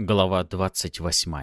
Глава 28.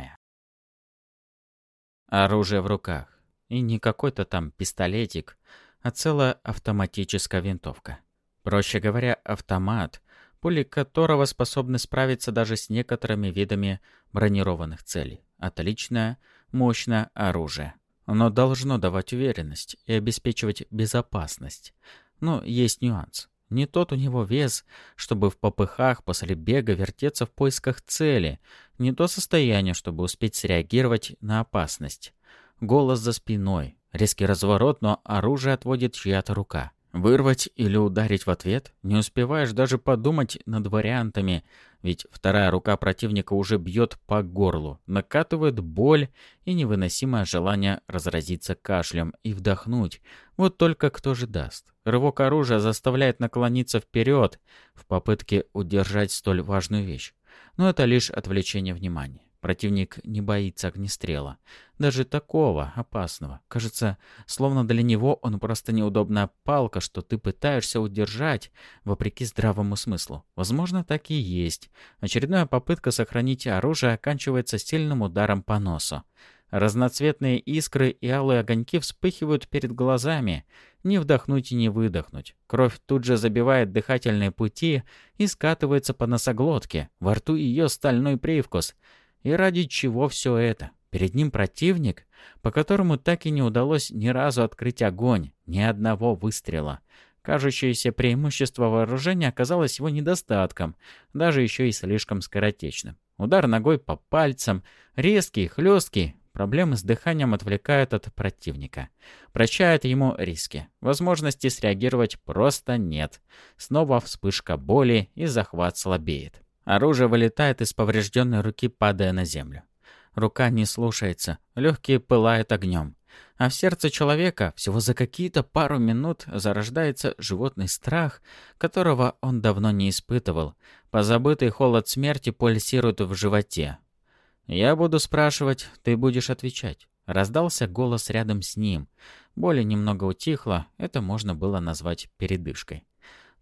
Оружие в руках. И не какой-то там пистолетик, а целая автоматическая винтовка. Проще говоря, автомат, пули которого способны справиться даже с некоторыми видами бронированных целей. Отличное, мощное оружие. Оно должно давать уверенность и обеспечивать безопасность. Но есть нюанс. Не тот у него вес, чтобы в попыхах после бега вертеться в поисках цели, не то состояние, чтобы успеть среагировать на опасность. Голос за спиной, резкий разворот, но оружие отводит чья-то рука. Вырвать или ударить в ответ? Не успеваешь даже подумать над вариантами, ведь вторая рука противника уже бьет по горлу, накатывает боль и невыносимое желание разразиться кашлем и вдохнуть. Вот только кто же даст? Рывок оружия заставляет наклониться вперед в попытке удержать столь важную вещь. Но это лишь отвлечение внимания. Противник не боится огнестрела. Даже такого, опасного. Кажется, словно для него он просто неудобная палка, что ты пытаешься удержать, вопреки здравому смыслу. Возможно, так и есть. Очередная попытка сохранить оружие оканчивается сильным ударом по носу. Разноцветные искры и алые огоньки вспыхивают перед глазами. Не вдохнуть и не выдохнуть. Кровь тут же забивает дыхательные пути и скатывается по носоглотке. Во рту ее стальной привкус — и ради чего все это? Перед ним противник, по которому так и не удалось ни разу открыть огонь, ни одного выстрела. Кажущееся преимущество вооружения оказалось его недостатком, даже еще и слишком скоротечным. Удар ногой по пальцам, резкий, хлесткий, проблемы с дыханием отвлекают от противника. Прощают ему риски. Возможности среагировать просто нет. Снова вспышка боли и захват слабеет. Оружие вылетает из поврежденной руки, падая на землю. Рука не слушается, легкие пылают огнем. А в сердце человека всего за какие-то пару минут зарождается животный страх, которого он давно не испытывал. Позабытый холод смерти пульсирует в животе. «Я буду спрашивать, ты будешь отвечать». Раздался голос рядом с ним. Боль немного утихла, это можно было назвать передышкой.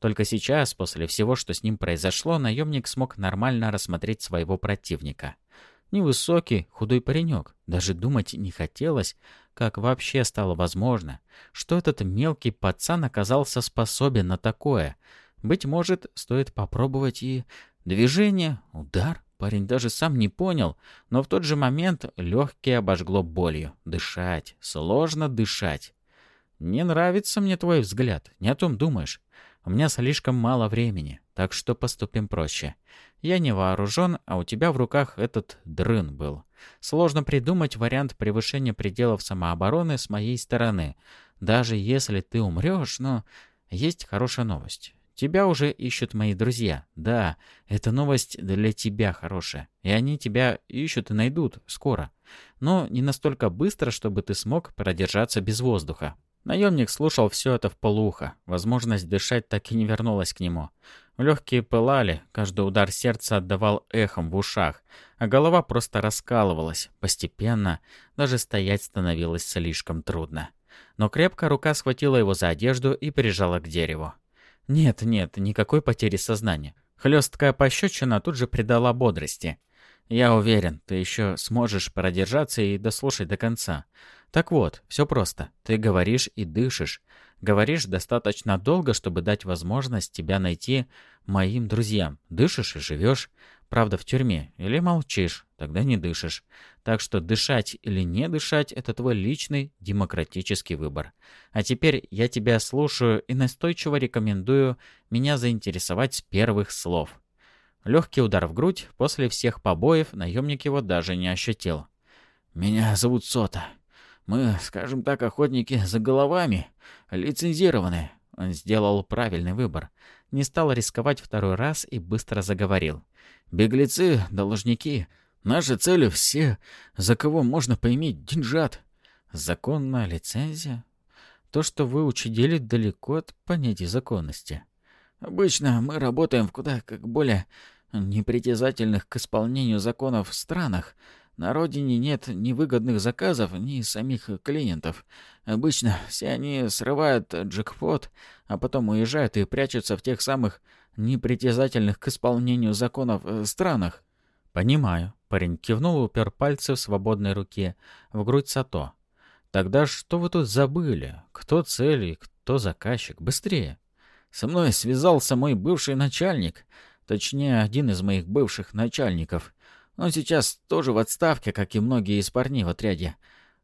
Только сейчас, после всего, что с ним произошло, наемник смог нормально рассмотреть своего противника. Невысокий, худой паренек. Даже думать не хотелось, как вообще стало возможно, что этот мелкий пацан оказался способен на такое. Быть может, стоит попробовать и... Движение, удар. Парень даже сам не понял, но в тот же момент легкие обожгло болью. Дышать. Сложно дышать. «Не нравится мне твой взгляд. Не о том думаешь. У меня слишком мало времени, так что поступим проще. Я не вооружен, а у тебя в руках этот дрын был. Сложно придумать вариант превышения пределов самообороны с моей стороны. Даже если ты умрешь, но есть хорошая новость. Тебя уже ищут мои друзья. Да, эта новость для тебя хорошая. И они тебя ищут и найдут скоро. Но не настолько быстро, чтобы ты смог продержаться без воздуха. Наемник слушал все это в полухо. Возможность дышать так и не вернулась к нему. Легкие пылали, каждый удар сердца отдавал эхом в ушах, а голова просто раскалывалась. Постепенно даже стоять становилось слишком трудно. Но крепко рука схватила его за одежду и прижала к дереву. Нет, нет, никакой потери сознания. Хлесткая пощечина тут же придала бодрости. Я уверен, ты еще сможешь продержаться и дослушать до конца. Так вот, все просто. Ты говоришь и дышишь. Говоришь достаточно долго, чтобы дать возможность тебя найти моим друзьям. Дышишь и живешь. Правда, в тюрьме. Или молчишь, тогда не дышишь. Так что дышать или не дышать – это твой личный демократический выбор. А теперь я тебя слушаю и настойчиво рекомендую меня заинтересовать с первых слов. Легкий удар в грудь, после всех побоев наемник его даже не ощутил. «Меня зовут Сота», мы, скажем так, охотники за головами, лицензированные. Он сделал правильный выбор. Не стал рисковать второй раз и быстро заговорил. Беглецы, должники. Наша цель все, за кого можно поиметь деньжат. Законная лицензия? То, что вы учредили, далеко от понятия законности. Обычно мы работаем в куда как более непритязательных к исполнению законов странах, на родине нет ни выгодных заказов, ни самих клиентов. Обычно все они срывают джекпот, а потом уезжают и прячутся в тех самых непритязательных к исполнению законов э, странах. «Понимаю». Парень кивнул и упер пальцы в свободной руке в грудь Сато. «Тогда что вы тут забыли? Кто цель и кто заказчик? Быстрее!» «Со мной связался мой бывший начальник. Точнее, один из моих бывших начальников. Он сейчас тоже в отставке, как и многие из парней в отряде.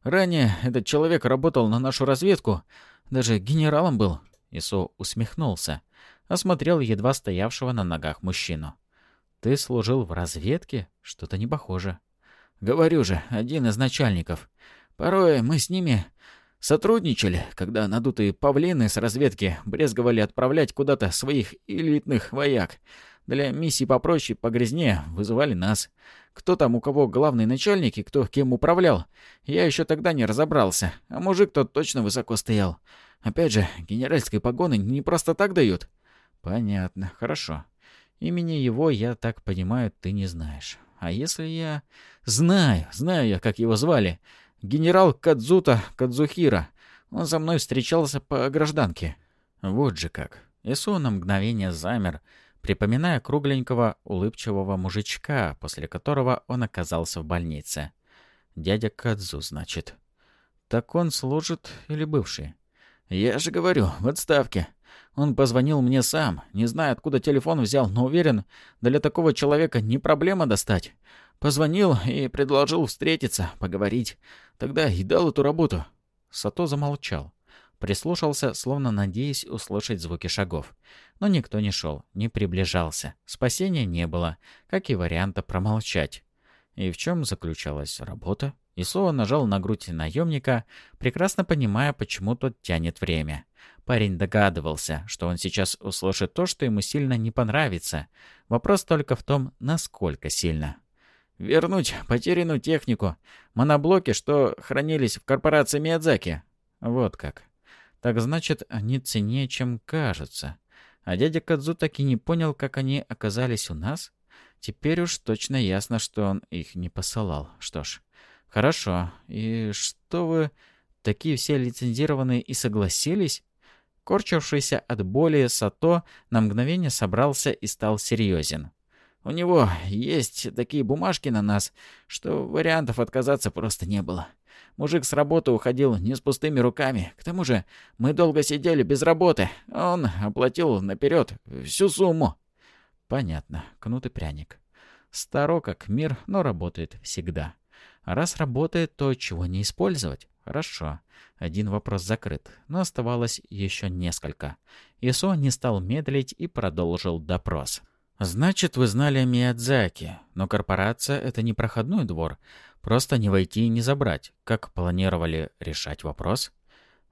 Ранее этот человек работал на нашу разведку. Даже генералом был». Исо усмехнулся. Осмотрел едва стоявшего на ногах мужчину. Ты служил в разведке? Что-то не похоже. Говорю же, один из начальников. Порой мы с ними сотрудничали, когда надутые павлины с разведки брезговали отправлять куда-то своих элитных вояк. Для миссий попроще, погрязнее вызывали нас. Кто там у кого главный начальник и кто кем управлял, я еще тогда не разобрался. А мужик тот точно высоко стоял. Опять же, генеральской погоны не просто так дают. Понятно, хорошо. Имени его, я так понимаю, ты не знаешь. А если я... Знаю, знаю я, как его звали. Генерал Кадзута Кадзухира. Он со мной встречался по гражданке. Вот же как. Ису на мгновение замер, припоминая кругленького, улыбчивого мужичка, после которого он оказался в больнице. Дядя Кадзу, значит. Так он служит или бывший? Я же говорю, в отставке. Он позвонил мне сам. Не знаю, откуда телефон взял, но уверен, для такого человека не проблема достать. Позвонил и предложил встретиться, поговорить. Тогда и дал эту работу. Сато замолчал. Прислушался, словно надеясь услышать звуки шагов. Но никто не шел, не приближался. Спасения не было, как и варианта промолчать. И в чем заключалась работа? Исуа нажал на грудь наемника, прекрасно понимая, почему тот тянет время. Парень догадывался, что он сейчас услышит то, что ему сильно не понравится. Вопрос только в том, насколько сильно. «Вернуть потерянную технику. Моноблоки, что хранились в корпорации Миядзаки». «Вот как. Так значит, они ценнее, чем кажется. А дядя Кадзу так и не понял, как они оказались у нас? Теперь уж точно ясно, что он их не посылал. Что ж, хорошо. И что вы такие все лицензированные и согласились?» Корчившийся от боли Сато на мгновение собрался и стал серьезен. «У него есть такие бумажки на нас, что вариантов отказаться просто не было. Мужик с работы уходил не с пустыми руками. К тому же мы долго сидели без работы. Он оплатил наперед всю сумму». «Понятно. Кнут и пряник. Старо как мир, но работает всегда. Раз работает, то чего не использовать? Хорошо. Один вопрос закрыт, но оставалось еще несколько. Исо не стал медлить и продолжил допрос. «Значит, вы знали о Миядзаки, но корпорация — это не проходной двор. Просто не войти и не забрать. Как планировали решать вопрос?»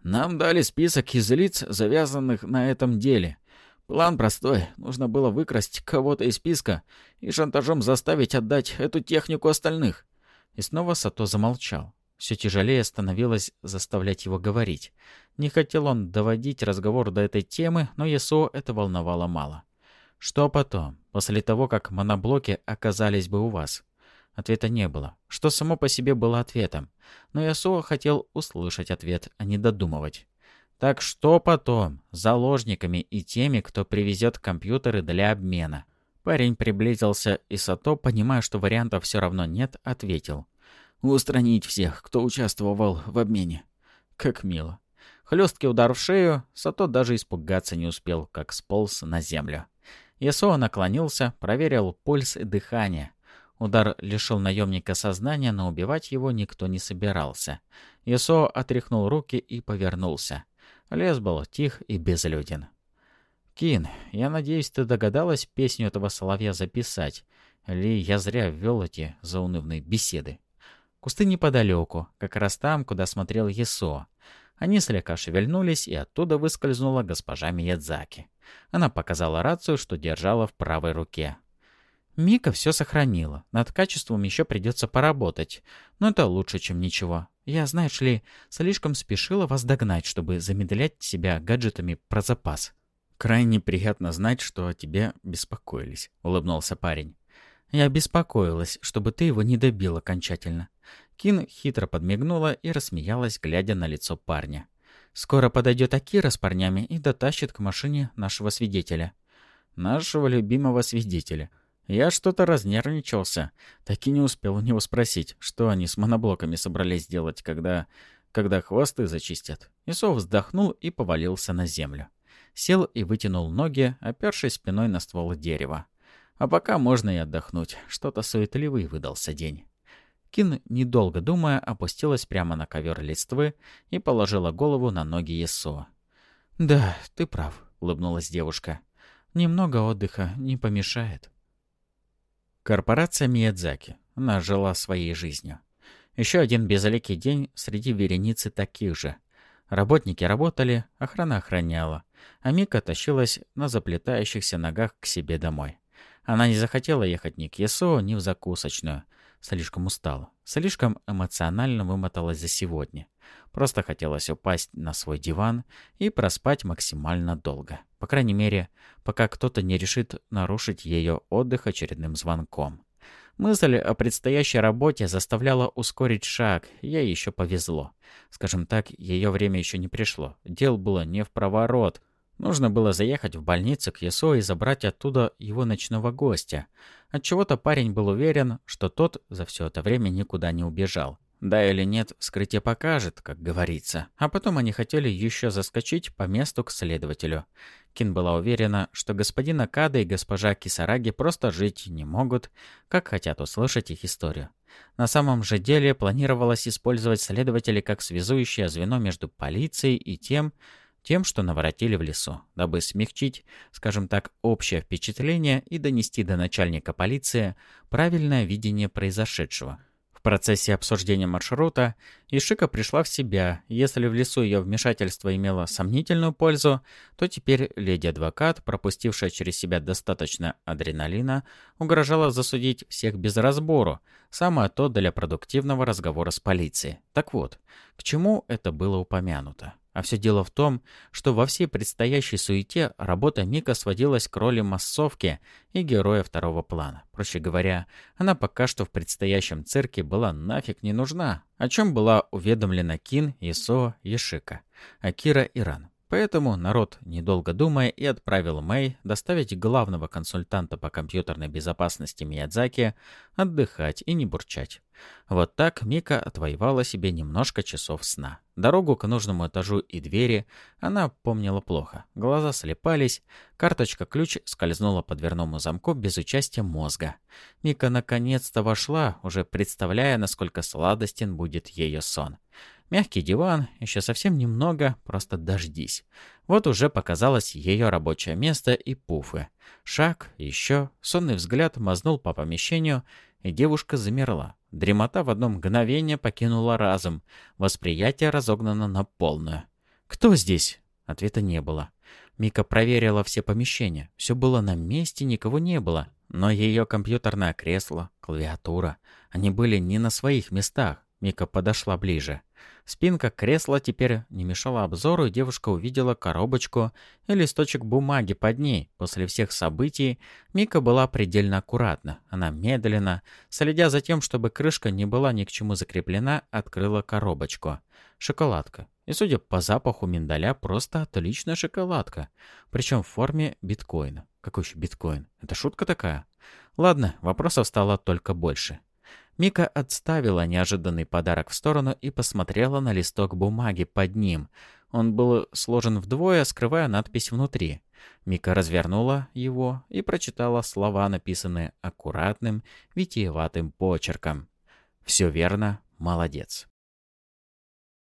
«Нам дали список из лиц, завязанных на этом деле. План простой. Нужно было выкрасть кого-то из списка и шантажом заставить отдать эту технику остальных». И снова Сато замолчал. Все тяжелее становилось заставлять его говорить. Не хотел он доводить разговор до этой темы, но Ясо это волновало мало. «Что потом, после того, как моноблоки оказались бы у вас?» Ответа не было, что само по себе было ответом. Но Ясо хотел услышать ответ, а не додумывать. Так что потом? Заложниками и теми, кто привезет компьютеры для обмена. Парень приблизился, и Сато, понимая, что вариантов все равно нет, ответил. Устранить всех, кто участвовал в обмене. Как мило. Хлесткий удар в шею, Сато даже испугаться не успел, как сполз на землю. Ясуа наклонился, проверил пульс и дыхание. Удар лишил наемника сознания, но убивать его никто не собирался. Ясуа отряхнул руки и повернулся. Лес был тих и безлюден. «Кин, я надеюсь, ты догадалась песню этого соловья записать? Или я зря ввел эти заунывные беседы?» Кусты неподалеку, как раз там, куда смотрел Есо. Они слегка шевельнулись, и оттуда выскользнула госпожа Миядзаки. Она показала рацию, что держала в правой руке. Мика все сохранила. Над качеством еще придется поработать. Но это лучше, чем ничего. Я, знаешь ли, слишком спешила вас догнать, чтобы замедлять себя гаджетами про запас. «Крайне приятно знать, что о тебе беспокоились», — улыбнулся парень. «Я беспокоилась, чтобы ты его не добил окончательно. Кин хитро подмигнула и рассмеялась, глядя на лицо парня. «Скоро подойдет Акира с парнями и дотащит к машине нашего свидетеля». «Нашего любимого свидетеля». Я что-то разнервничался. Так и не успел у него спросить, что они с моноблоками собрались делать, когда... когда хвосты зачистят. Исо вздохнул и повалился на землю. Сел и вытянул ноги, опершись спиной на ствол дерева. А пока можно и отдохнуть. Что-то суетливый выдался день. Кин, недолго думая, опустилась прямо на ковер листвы и положила голову на ноги Есо. «Да, ты прав», — улыбнулась девушка. «Немного отдыха не помешает». Корпорация Миядзаки. Она жила своей жизнью. Еще один безликий день среди вереницы таких же. Работники работали, охрана охраняла, а Мика тащилась на заплетающихся ногах к себе домой. Она не захотела ехать ни к Ясо, ни в закусочную. Слишком устала. Слишком эмоционально вымоталась за сегодня. Просто хотелось упасть на свой диван и проспать максимально долго. По крайней мере, пока кто-то не решит нарушить ее отдых очередным звонком. Мысль о предстоящей работе заставляла ускорить шаг, ей еще повезло. Скажем так, ее время еще не пришло. Дел было не в проворот. Нужно было заехать в больницу к Ясо и забрать оттуда его ночного гостя. Отчего-то парень был уверен, что тот за все это время никуда не убежал. Да или нет, вскрытие покажет, как говорится. А потом они хотели еще заскочить по месту к следователю. Кин была уверена, что господин Акада и госпожа Кисараги просто жить не могут, как хотят услышать их историю. На самом же деле планировалось использовать следователей как связующее звено между полицией и тем, тем, что наворотили в лесу, дабы смягчить, скажем так, общее впечатление и донести до начальника полиции правильное видение произошедшего процессе обсуждения маршрута Ишика пришла в себя. Если в лесу ее вмешательство имело сомнительную пользу, то теперь леди-адвокат, пропустившая через себя достаточно адреналина, угрожала засудить всех без разбору. Самое то для продуктивного разговора с полицией. Так вот, к чему это было упомянуто? А все дело в том, что во всей предстоящей суете работа Мика сводилась к роли массовки и героя второго плана. Проще говоря, она пока что в предстоящем цирке была нафиг не нужна, о чем была уведомлена Кин, Исо, Ешика, Акира и Ран. Поэтому народ, недолго думая, и отправил Мэй доставить главного консультанта по компьютерной безопасности Миядзаки отдыхать и не бурчать. Вот так Мика отвоевала себе немножко часов сна. Дорогу к нужному этажу и двери она помнила плохо. Глаза слепались, карточка-ключ скользнула по дверному замку без участия мозга. Мика наконец-то вошла, уже представляя, насколько сладостен будет ее сон. Мягкий диван, еще совсем немного, просто дождись. Вот уже показалось ее рабочее место и пуфы. Шаг, еще, сонный взгляд мазнул по помещению, и девушка замерла. Дремота в одно мгновение покинула разум. Восприятие разогнано на полную. «Кто здесь?» Ответа не было. Мика проверила все помещения. Все было на месте, никого не было. Но ее компьютерное кресло, клавиатура, они были не на своих местах. Мика подошла ближе. Спинка кресла теперь не мешала обзору, и девушка увидела коробочку и листочек бумаги под ней. После всех событий Мика была предельно аккуратна. Она медленно, следя за тем, чтобы крышка не была ни к чему закреплена, открыла коробочку. Шоколадка. И, судя по запаху миндаля, просто отличная шоколадка. Причем в форме биткоина. Какой еще биткоин? Это шутка такая? Ладно, вопросов стало только больше. Мика отставила неожиданный подарок в сторону и посмотрела на листок бумаги под ним. Он был сложен вдвое, скрывая надпись внутри. Мика развернула его и прочитала слова, написанные аккуратным, витиеватым почерком. «Все верно, молодец».